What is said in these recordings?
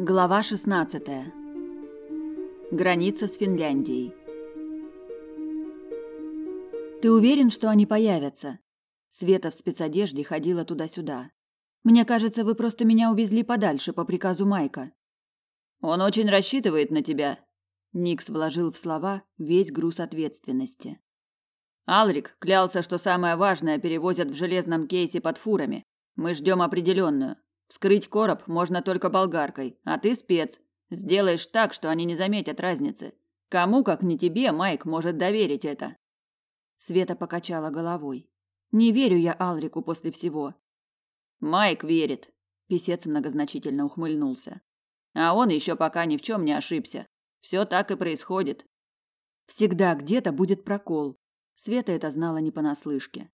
Глава 16. Граница с Финляндией. Ты уверен, что они появятся? Света в спецодежде ходила туда-сюда. Мне кажется, вы просто меня увезли подальше по приказу Майка. Он очень рассчитывает на тебя. Никс вложил в слова весь груз ответственности. Алрик клялся, что самое важное перевозят в железном кейсе под фурами. Мы ждем определенную. Вскрыть короб можно только болгаркой, а ты спец. Сделаешь так, что они не заметят разницы. Кому, как не тебе, Майк может доверить это? Света покачала головой. Не верю я Алрику после всего. Майк верит. Писец многозначительно ухмыльнулся. А он еще пока ни в чем не ошибся. Все так и происходит. Всегда где-то будет прокол. Света это знала не понаслышке.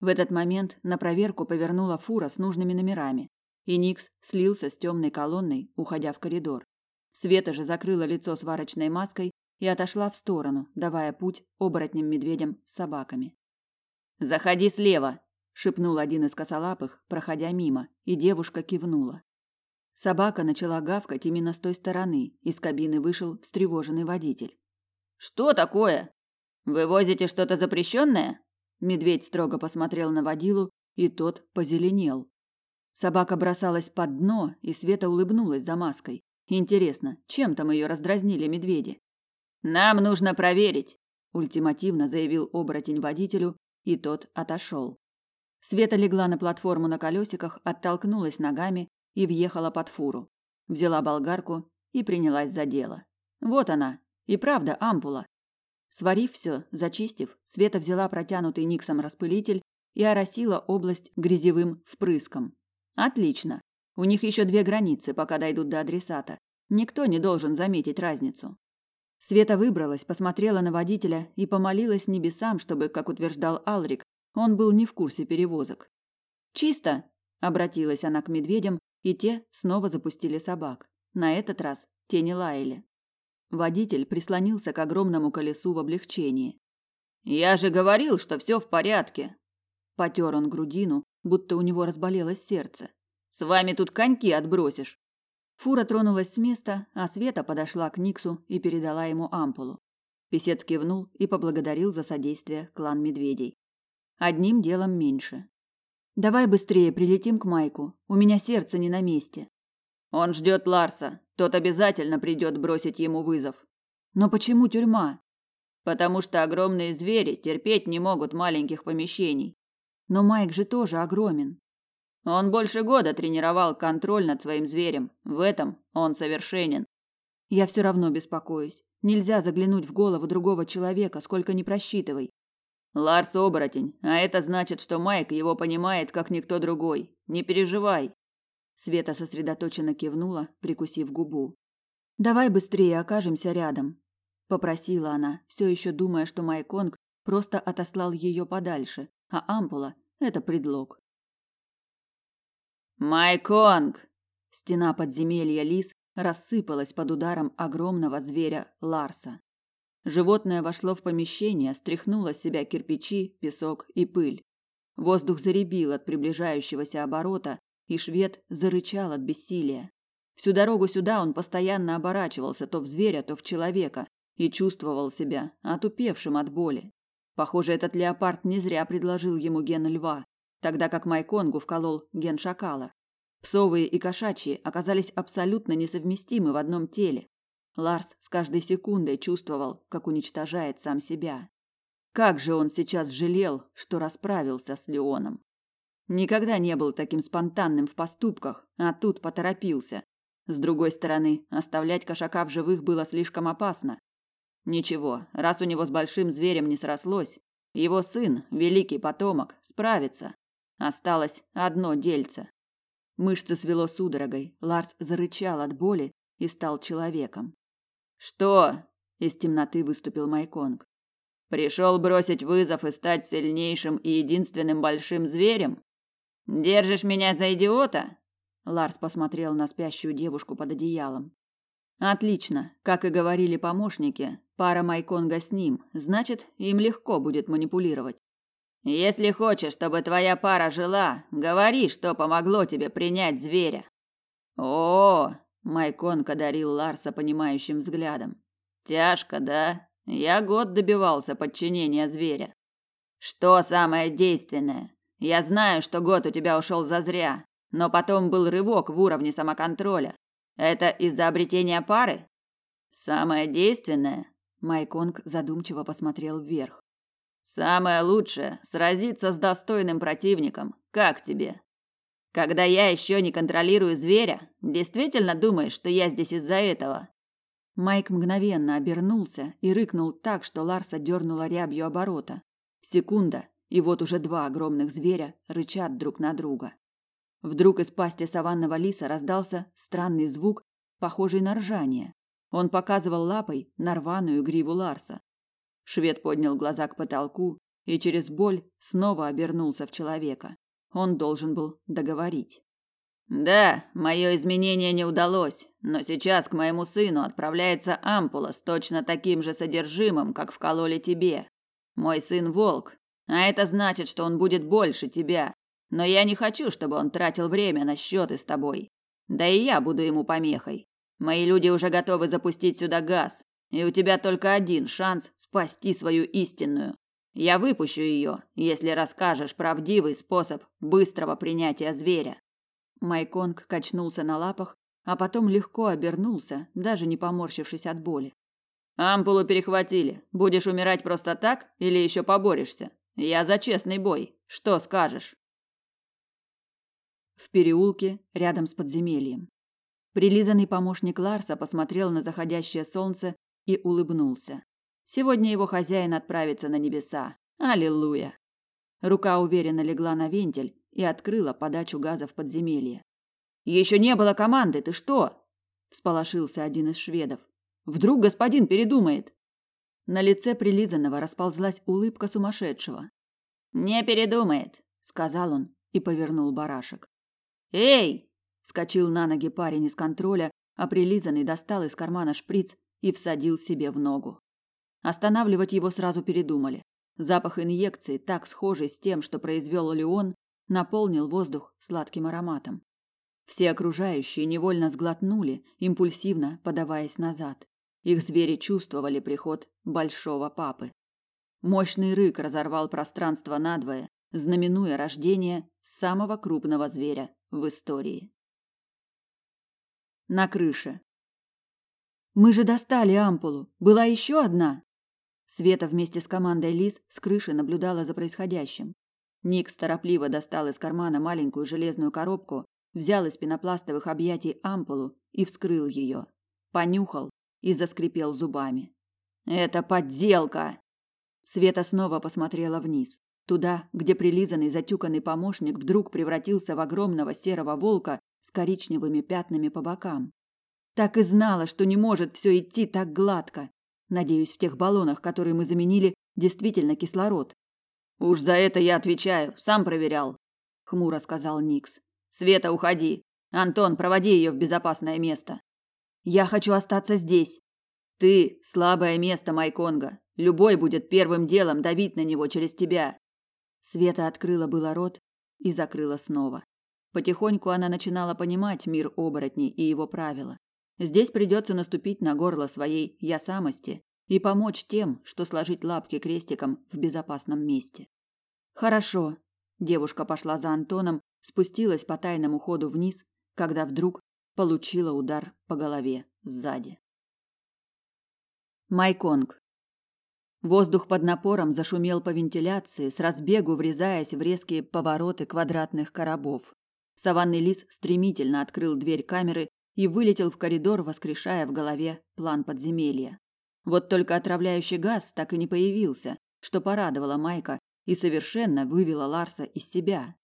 В этот момент на проверку повернула фура с нужными номерами и Никс слился с темной колонной, уходя в коридор. Света же закрыла лицо сварочной маской и отошла в сторону, давая путь оборотням-медведям с собаками. «Заходи слева!» – шепнул один из косолапых, проходя мимо, и девушка кивнула. Собака начала гавкать именно с той стороны, из кабины вышел встревоженный водитель. «Что такое? Вы возите что-то запрещенное?» Медведь строго посмотрел на водилу, и тот позеленел. Собака бросалась под дно, и Света улыбнулась за маской. Интересно, чем там ее раздразнили медведи? Нам нужно проверить, ультимативно заявил оборотень водителю, и тот отошел. Света легла на платформу на колесиках, оттолкнулась ногами и въехала под фуру. Взяла болгарку и принялась за дело. Вот она, и правда ампула. Сварив все, зачистив, Света взяла протянутый Никсом распылитель и оросила область грязевым впрыском. Отлично. У них еще две границы, пока дойдут до адресата. Никто не должен заметить разницу. Света выбралась, посмотрела на водителя и помолилась небесам, чтобы, как утверждал Алрик, он был не в курсе перевозок. «Чисто!» – обратилась она к медведям, и те снова запустили собак. На этот раз те не лаяли. Водитель прислонился к огромному колесу в облегчении. «Я же говорил, что все в порядке!» Потер он грудину, будто у него разболелось сердце. С вами тут коньки отбросишь. Фура тронулась с места, а Света подошла к Никсу и передала ему ампулу. Песец кивнул и поблагодарил за содействие клан медведей. Одним делом меньше. Давай быстрее прилетим к Майку. У меня сердце не на месте. Он ждет Ларса. Тот обязательно придет бросить ему вызов. Но почему тюрьма? Потому что огромные звери терпеть не могут маленьких помещений. Но Майк же тоже огромен. Он больше года тренировал контроль над своим зверем. В этом он совершенен. Я все равно беспокоюсь. Нельзя заглянуть в голову другого человека, сколько ни просчитывай. Ларс оборотень, а это значит, что Майк его понимает, как никто другой. Не переживай. Света сосредоточенно кивнула, прикусив губу. Давай быстрее окажемся рядом, попросила она, все еще думая, что Майконг просто отослал ее подальше, а ампула – это предлог. «Майконг!» Стена подземелья лис рассыпалась под ударом огромного зверя Ларса. Животное вошло в помещение, стряхнуло с себя кирпичи, песок и пыль. Воздух заребил от приближающегося оборота, и швед зарычал от бессилия. Всю дорогу сюда он постоянно оборачивался то в зверя, то в человека и чувствовал себя отупевшим от боли. Похоже, этот леопард не зря предложил ему ген льва, тогда как Майконгу вколол ген шакала. Псовые и кошачьи оказались абсолютно несовместимы в одном теле. Ларс с каждой секундой чувствовал, как уничтожает сам себя. Как же он сейчас жалел, что расправился с Леоном. Никогда не был таким спонтанным в поступках, а тут поторопился. С другой стороны, оставлять кошака в живых было слишком опасно. Ничего, раз у него с большим зверем не срослось, его сын, великий потомок, справится. Осталось одно дельце. Мышцы свело судорогой, Ларс зарычал от боли и стал человеком. «Что?» – из темноты выступил Майконг. «Пришел бросить вызов и стать сильнейшим и единственным большим зверем? Держишь меня за идиота?» Ларс посмотрел на спящую девушку под одеялом. Отлично, как и говорили помощники, пара Майконга с ним, значит, им легко будет манипулировать. Если хочешь, чтобы твоя пара жила, говори, что помогло тебе принять зверя. О, Майконг одарил Ларса понимающим взглядом. Тяжко, да? Я год добивался подчинения зверя. Что самое действенное? Я знаю, что год у тебя ушел зазря, но потом был рывок в уровне самоконтроля. Это из-за обретения пары? Самое действенное? Майконг задумчиво посмотрел вверх. Самое лучшее сразиться с достойным противником. Как тебе? Когда я еще не контролирую зверя, действительно думаешь, что я здесь из-за этого? Майк мгновенно обернулся и рыкнул так, что Ларса дернула рябью оборота. Секунда, и вот уже два огромных зверя рычат друг на друга. Вдруг из пасти саванного лиса раздался странный звук, похожий на ржание. Он показывал лапой на рваную гриву Ларса. Швед поднял глаза к потолку и через боль снова обернулся в человека. Он должен был договорить. Да, мое изменение не удалось, но сейчас к моему сыну отправляется ампула с точно таким же содержимым, как вкололи тебе. Мой сын волк, а это значит, что он будет больше тебя. Но я не хочу, чтобы он тратил время на счеты с тобой. Да и я буду ему помехой. Мои люди уже готовы запустить сюда газ, и у тебя только один шанс спасти свою истинную. Я выпущу ее, если расскажешь правдивый способ быстрого принятия зверя. Майконг качнулся на лапах, а потом легко обернулся, даже не поморщившись от боли. Ампулу перехватили. Будешь умирать просто так или еще поборешься? Я за честный бой. Что скажешь? В переулке, рядом с подземельем. Прилизанный помощник Ларса посмотрел на заходящее солнце и улыбнулся. Сегодня его хозяин отправится на небеса. Аллилуйя. Рука уверенно легла на вентиль, и открыла подачу газа в подземелье. Еще не было команды, ты что? всполошился один из шведов. Вдруг господин передумает. На лице прилизанного расползлась улыбка сумасшедшего. Не передумает, сказал он и повернул барашек. Эй! Вскочил на ноги парень из контроля, а прилизанный достал из кармана шприц и всадил себе в ногу. Останавливать его сразу передумали. Запах инъекции, так схожий с тем, что произвел Леон, наполнил воздух сладким ароматом. Все окружающие невольно сглотнули, импульсивно подаваясь назад. Их звери чувствовали приход большого папы. Мощный рык разорвал пространство надвое, знаменуя рождение самого крупного зверя в истории. На крыше. Мы же достали ампулу. Была еще одна. Света вместе с командой Лис с крыши наблюдала за происходящим. Ник торопливо достал из кармана маленькую железную коробку, взял из пенопластовых объятий ампулу и вскрыл ее. Понюхал и заскрипел зубами. «Это подделка!» Света снова посмотрела вниз. Туда, где прилизанный затюканный помощник вдруг превратился в огромного серого волка с коричневыми пятнами по бокам. Так и знала, что не может все идти так гладко. Надеюсь, в тех баллонах, которые мы заменили, действительно кислород. Уж за это я отвечаю, сам проверял, хмуро сказал Никс. Света, уходи. Антон, проводи ее в безопасное место. Я хочу остаться здесь. Ты слабое место Майконга. Любой будет первым делом давить на него через тебя. Света открыла было рот и закрыла снова. Потихоньку она начинала понимать мир оборотней и его правила. Здесь придется наступить на горло своей я самости и помочь тем, что сложить лапки крестиком в безопасном месте. Хорошо. Девушка пошла за Антоном, спустилась по тайному ходу вниз, когда вдруг получила удар по голове сзади. Майконг. Воздух под напором зашумел по вентиляции, с разбегу врезаясь в резкие повороты квадратных коробов. Саванный лис стремительно открыл дверь камеры и вылетел в коридор, воскрешая в голове план подземелья. Вот только отравляющий газ так и не появился, что порадовало Майка и совершенно вывело Ларса из себя.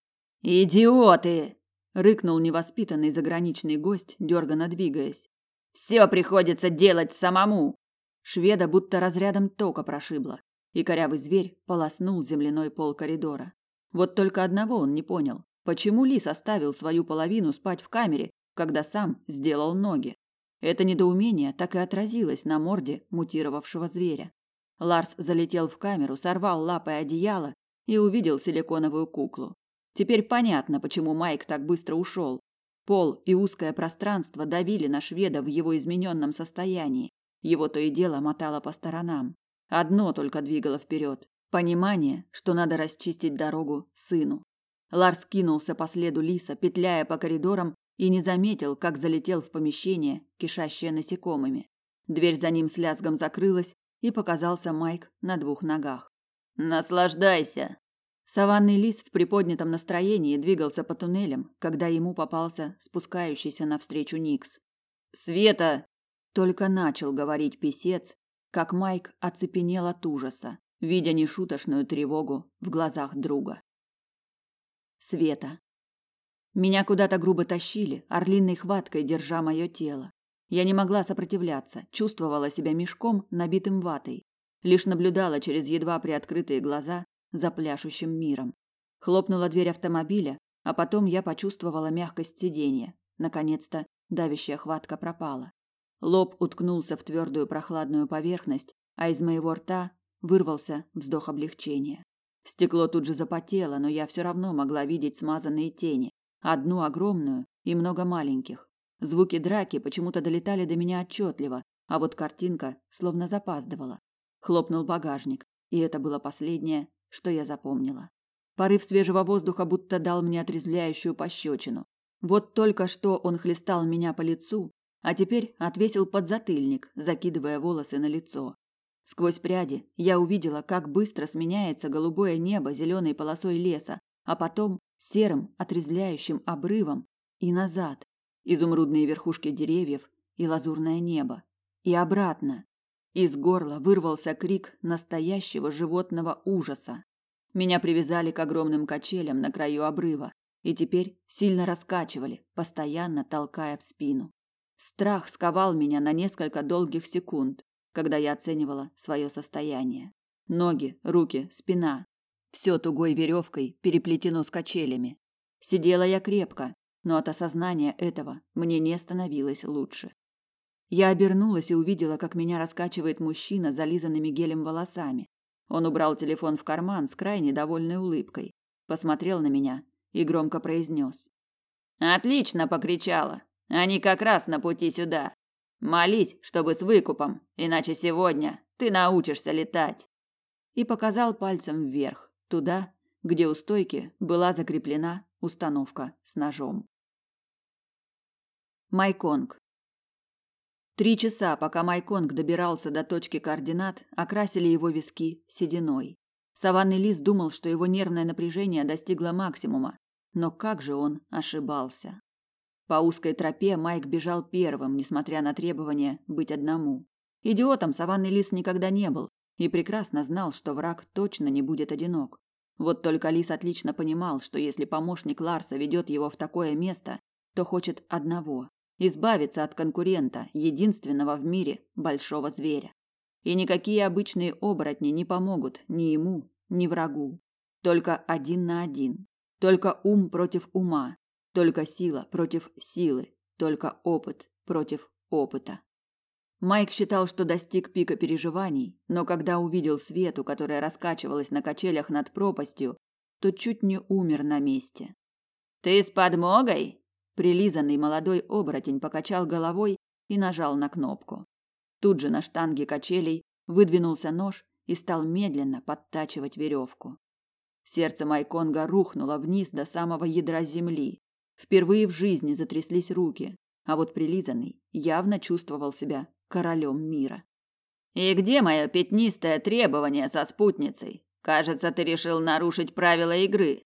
«Идиоты!» – рыкнул невоспитанный заграничный гость, дерганно двигаясь. «Все приходится делать самому!» Шведа будто разрядом тока прошибло, и корявый зверь полоснул земляной пол коридора. Вот только одного он не понял. Почему лис оставил свою половину спать в камере, когда сам сделал ноги? Это недоумение так и отразилось на морде мутировавшего зверя. Ларс залетел в камеру, сорвал лапой одеяло и увидел силиконовую куклу. Теперь понятно, почему Майк так быстро ушел. Пол и узкое пространство давили на шведа в его измененном состоянии. Его то и дело мотало по сторонам. Одно только двигало вперед – понимание, что надо расчистить дорогу сыну. Ларс кинулся по следу лиса, петляя по коридорам, и не заметил, как залетел в помещение, кишащее насекомыми. Дверь за ним с лязгом закрылась, и показался Майк на двух ногах. «Наслаждайся!» Саванный лис в приподнятом настроении двигался по туннелям, когда ему попался спускающийся навстречу Никс. «Света!» Только начал говорить писец, как Майк оцепенел от ужаса, видя нешуточную тревогу в глазах друга. Света. Меня куда-то грубо тащили, орлиной хваткой держа мое тело. Я не могла сопротивляться, чувствовала себя мешком, набитым ватой. Лишь наблюдала через едва приоткрытые глаза за пляшущим миром. Хлопнула дверь автомобиля, а потом я почувствовала мягкость сиденья. Наконец-то давящая хватка пропала. Лоб уткнулся в твердую прохладную поверхность, а из моего рта вырвался вздох облегчения. Стекло тут же запотело, но я все равно могла видеть смазанные тени, одну огромную и много маленьких. Звуки драки почему-то долетали до меня отчетливо, а вот картинка словно запаздывала. Хлопнул багажник, и это было последнее, что я запомнила. Порыв свежего воздуха будто дал мне отрезвляющую пощечину. Вот только что он хлестал меня по лицу, а теперь отвесил подзатыльник, закидывая волосы на лицо. Сквозь пряди я увидела, как быстро сменяется голубое небо зеленой полосой леса, а потом серым отрезвляющим обрывом и назад, изумрудные верхушки деревьев и лазурное небо, и обратно, из горла вырвался крик настоящего животного ужаса. Меня привязали к огромным качелям на краю обрыва и теперь сильно раскачивали, постоянно толкая в спину. Страх сковал меня на несколько долгих секунд, когда я оценивала свое состояние. Ноги, руки, спина все тугой веревкой переплетено с качелями. Сидела я крепко, но от осознания этого мне не становилось лучше. Я обернулась и увидела, как меня раскачивает мужчина с зализанными гелем волосами. Он убрал телефон в карман с крайне довольной улыбкой, посмотрел на меня и громко произнес. «Отлично покричала. Они как раз на пути сюда. Молись, чтобы с выкупом, иначе сегодня ты научишься летать». И показал пальцем вверх, туда, где у стойки была закреплена установка с ножом. Майконг. Три часа, пока Майконг добирался до точки координат, окрасили его виски сединой. Саванный лис думал, что его нервное напряжение достигло максимума, но как же он ошибался. По узкой тропе Майк бежал первым, несмотря на требование быть одному. Идиотом Саванный лис никогда не был и прекрасно знал, что враг точно не будет одинок. Вот только лис отлично понимал, что если помощник Ларса ведет его в такое место, то хочет одного избавиться от конкурента, единственного в мире большого зверя. И никакие обычные оборотни не помогут ни ему, ни врагу. Только один на один. Только ум против ума. Только сила против силы. Только опыт против опыта. Майк считал, что достиг пика переживаний, но когда увидел Свету, которая раскачивалась на качелях над пропастью, то чуть не умер на месте. «Ты с подмогой?» Прилизанный молодой оборотень покачал головой и нажал на кнопку. Тут же на штанге качелей выдвинулся нож и стал медленно подтачивать веревку. Сердце Майконга рухнуло вниз до самого ядра земли. Впервые в жизни затряслись руки, а вот прилизанный явно чувствовал себя королем мира. «И где мое пятнистое требование со спутницей? Кажется, ты решил нарушить правила игры»,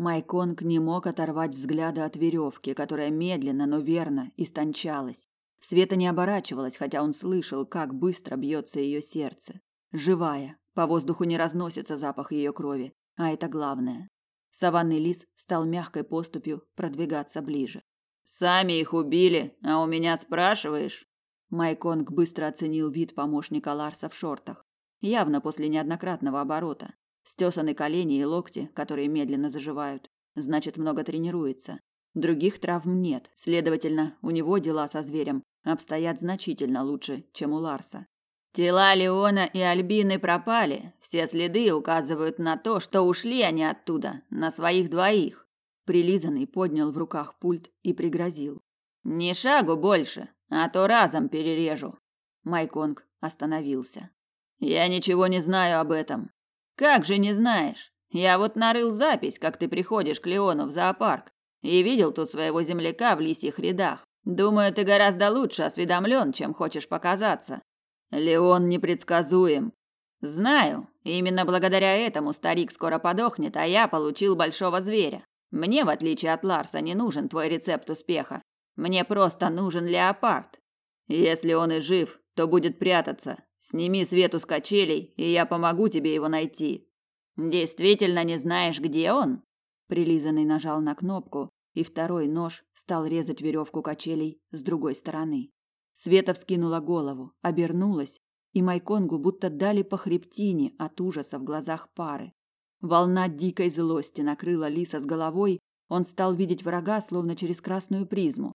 Майконг не мог оторвать взгляда от веревки, которая медленно, но верно истончалась. Света не оборачивалась, хотя он слышал, как быстро бьется ее сердце. Живая, по воздуху не разносится запах ее крови, а это главное. Саванный лис стал мягкой поступью продвигаться ближе. «Сами их убили, а у меня спрашиваешь?» Майконг быстро оценил вид помощника Ларса в шортах, явно после неоднократного оборота. Стесаны колени и локти, которые медленно заживают. Значит, много тренируется. Других травм нет, следовательно, у него дела со зверем обстоят значительно лучше, чем у Ларса. Тела Леона и Альбины пропали. Все следы указывают на то, что ушли они оттуда на своих двоих. Прилизанный поднял в руках пульт и пригрозил. «Ни шагу больше, а то разом перережу». Майконг остановился. «Я ничего не знаю об этом». «Как же не знаешь? Я вот нарыл запись, как ты приходишь к Леону в зоопарк, и видел тут своего земляка в лисьих рядах. Думаю, ты гораздо лучше осведомлен, чем хочешь показаться. Леон непредсказуем. Знаю, именно благодаря этому старик скоро подохнет, а я получил большого зверя. Мне, в отличие от Ларса, не нужен твой рецепт успеха. Мне просто нужен леопард. Если он и жив, то будет прятаться. Сними свету с качелей, и я помогу тебе его найти. Действительно не знаешь, где он? Прилизанный нажал на кнопку, и второй нож стал резать веревку качелей с другой стороны. Света вскинула голову, обернулась, и Майконгу будто дали по хребтине от ужаса в глазах пары. Волна дикой злости накрыла Лиса с головой, он стал видеть врага словно через красную призму.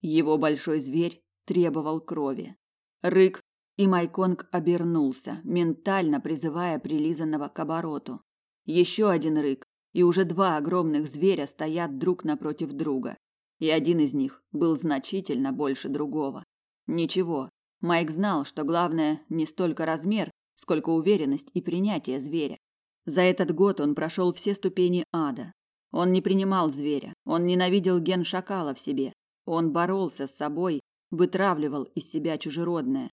Его большой зверь требовал крови. Рык, и Майконг обернулся, ментально призывая прилизанного к обороту. Еще один рык, и уже два огромных зверя стоят друг напротив друга. И один из них был значительно больше другого. Ничего, Майк знал, что главное не столько размер, сколько уверенность и принятие зверя. За этот год он прошел все ступени ада. Он не принимал зверя, он ненавидел ген шакала в себе. Он боролся с собой, вытравливал из себя чужеродное.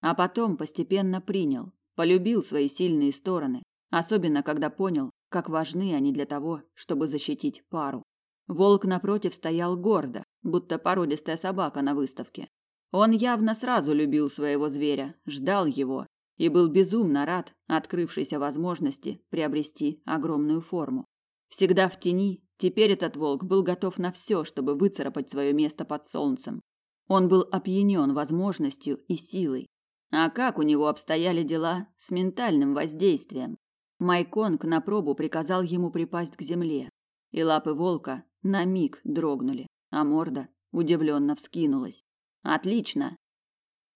А потом постепенно принял, полюбил свои сильные стороны, особенно когда понял, как важны они для того, чтобы защитить пару. Волк напротив стоял гордо, будто породистая собака на выставке. Он явно сразу любил своего зверя, ждал его и был безумно рад открывшейся возможности приобрести огромную форму. Всегда в тени, теперь этот волк был готов на все, чтобы выцарапать свое место под солнцем. Он был опьянен возможностью и силой. А как у него обстояли дела с ментальным воздействием? Майконг на пробу приказал ему припасть к земле, и лапы волка на миг дрогнули, а морда удивленно вскинулась. Отлично.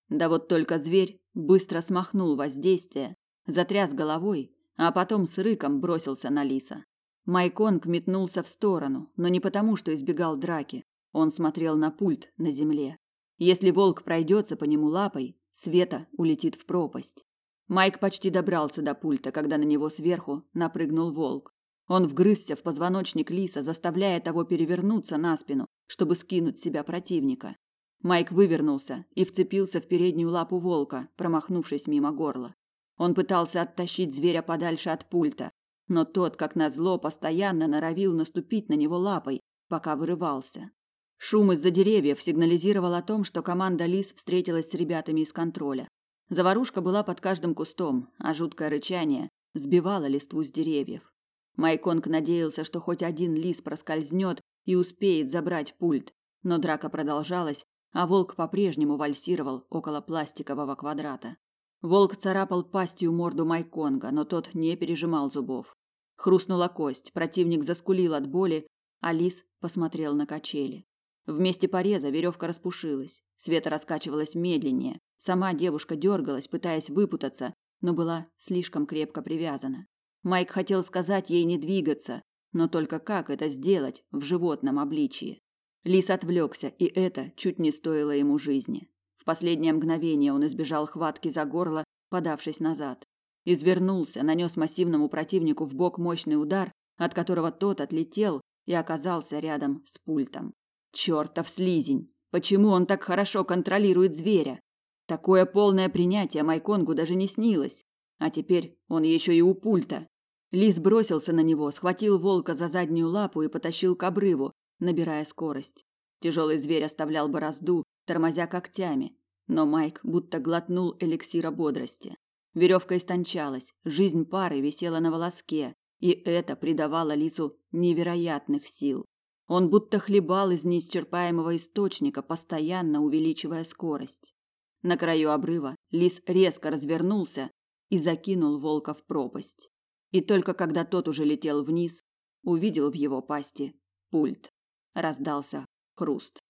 Да вот только зверь быстро смахнул воздействие, затряс головой, а потом с рыком бросился на лиса. Майконг метнулся в сторону, но не потому, что избегал драки. Он смотрел на пульт на земле. Если волк пройдется по нему лапой, Света улетит в пропасть. Майк почти добрался до пульта, когда на него сверху напрыгнул волк. Он вгрызся в позвоночник лиса, заставляя того перевернуться на спину, чтобы скинуть с себя противника. Майк вывернулся и вцепился в переднюю лапу волка, промахнувшись мимо горла. Он пытался оттащить зверя подальше от пульта, но тот, как назло, постоянно норовил наступить на него лапой, пока вырывался. Шум из-за деревьев сигнализировал о том, что команда лис встретилась с ребятами из контроля. Заварушка была под каждым кустом, а жуткое рычание сбивало листву с деревьев. Майконг надеялся, что хоть один лис проскользнет и успеет забрать пульт, но драка продолжалась, а волк по-прежнему вальсировал около пластикового квадрата. Волк царапал пастью морду Майконга, но тот не пережимал зубов. Хрустнула кость, противник заскулил от боли, а лис посмотрел на качели. В месте пореза веревка распушилась, Света раскачивалась медленнее, Сама девушка дергалась, пытаясь выпутаться, но была слишком крепко привязана. Майк хотел сказать ей не двигаться, но только как это сделать в животном обличии? Лис отвлекся, и это чуть не стоило ему жизни. В последнее мгновение он избежал хватки за горло, подавшись назад. Извернулся, нанес массивному противнику в бок мощный удар, от которого тот отлетел и оказался рядом с пультом. Чертов слизень! Почему он так хорошо контролирует зверя? Такое полное принятие Майконгу даже не снилось. А теперь он еще и у пульта. Лис бросился на него, схватил волка за заднюю лапу и потащил к обрыву, набирая скорость. Тяжелый зверь оставлял борозду, тормозя когтями, но Майк будто глотнул эликсира бодрости. Веревка истончалась, жизнь пары висела на волоске, и это придавало лису невероятных сил. Он будто хлебал из неисчерпаемого источника, постоянно увеличивая скорость. На краю обрыва лис резко развернулся и закинул волка в пропасть. И только когда тот уже летел вниз, увидел в его пасти пульт. Раздался хруст.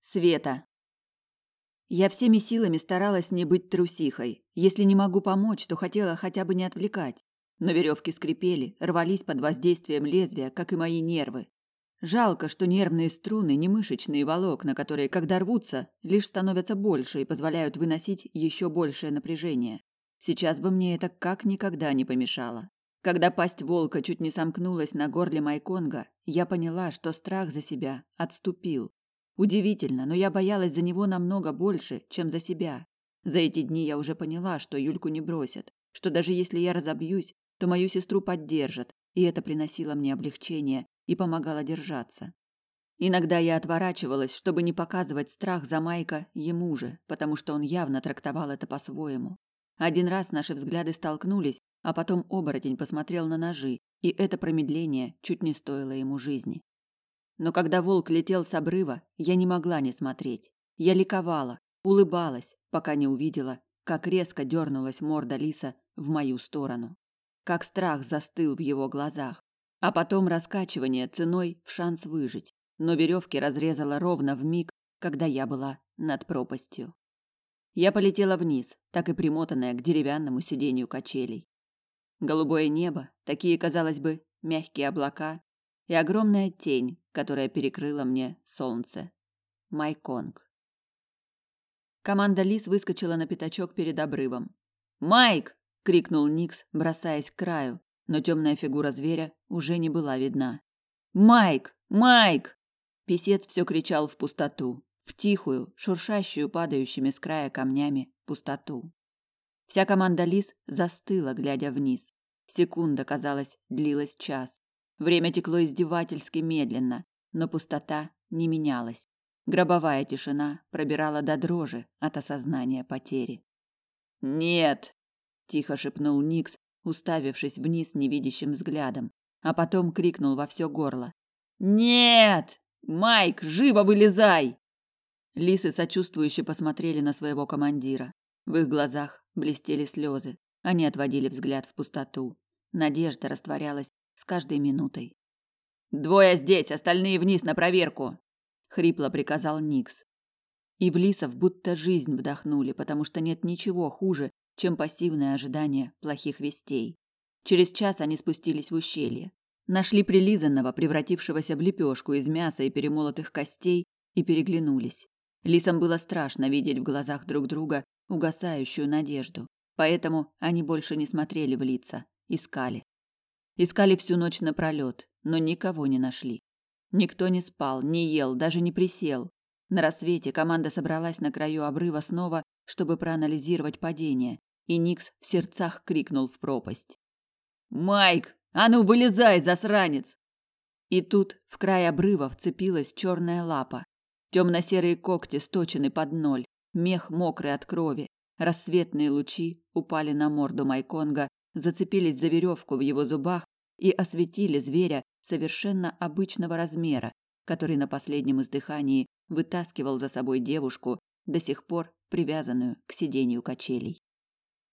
Света. Я всеми силами старалась не быть трусихой. Если не могу помочь, то хотела хотя бы не отвлекать. но веревки скрипели, рвались под воздействием лезвия, как и мои нервы. Жалко, что нервные струны не мышечные волокна, которые, когда рвутся, лишь становятся больше и позволяют выносить еще большее напряжение. Сейчас бы мне это как никогда не помешало. Когда пасть волка чуть не сомкнулась на горле Майконга, я поняла, что страх за себя отступил. Удивительно, но я боялась за него намного больше, чем за себя. За эти дни я уже поняла, что Юльку не бросят, что даже если я разобьюсь, то мою сестру поддержат, и это приносило мне облегчение и помогало держаться. Иногда я отворачивалась, чтобы не показывать страх за Майка ему же, потому что он явно трактовал это по-своему. Один раз наши взгляды столкнулись, а потом оборотень посмотрел на ножи, и это промедление чуть не стоило ему жизни. Но когда волк летел с обрыва, я не могла не смотреть. Я ликовала, улыбалась, пока не увидела, как резко дернулась морда лиса в мою сторону. Как страх застыл в его глазах, а потом раскачивание ценой в шанс выжить. Но веревки разрезала ровно в миг, когда я была над пропастью. Я полетела вниз, так и примотанная к деревянному сиденью качелей. Голубое небо, такие, казалось бы, мягкие облака и огромная тень, которая перекрыла мне солнце. Майконг. Команда Лис выскочила на пятачок перед обрывом. «Майк!» – крикнул Никс, бросаясь к краю, но темная фигура зверя уже не была видна. «Майк! Майк!» Песец все кричал в пустоту, в тихую, шуршащую падающими с края камнями пустоту. Вся команда лис застыла, глядя вниз. Секунда, казалось, длилась час. Время текло издевательски медленно, но пустота не менялась. Гробовая тишина пробирала до дрожи от осознания потери. «Нет!» – тихо шепнул Никс, уставившись вниз невидящим взглядом, а потом крикнул во все горло. «Нет! Майк, живо вылезай!» Лисы сочувствующе посмотрели на своего командира. В их глазах блестели слезы. Они отводили взгляд в пустоту. Надежда растворялась с каждой минутой. «Двое здесь, остальные вниз на проверку!» — хрипло приказал Никс. И в лисов будто жизнь вдохнули, потому что нет ничего хуже, чем пассивное ожидание плохих вестей. Через час они спустились в ущелье. Нашли прилизанного, превратившегося в лепешку из мяса и перемолотых костей, и переглянулись. Лисам было страшно видеть в глазах друг друга угасающую надежду, поэтому они больше не смотрели в лица, искали. Искали всю ночь напролет, но никого не нашли. Никто не спал, не ел, даже не присел. На рассвете команда собралась на краю обрыва снова, чтобы проанализировать падение, и Никс в сердцах крикнул в пропасть. «Майк, а ну вылезай, засранец!» И тут в край обрыва вцепилась черная лапа. Темно-серые когти сточены под ноль, мех мокрый от крови. Рассветные лучи упали на морду Майконга, зацепились за веревку в его зубах и осветили зверя совершенно обычного размера, который на последнем издыхании вытаскивал за собой девушку, до сих пор привязанную к сиденью качелей.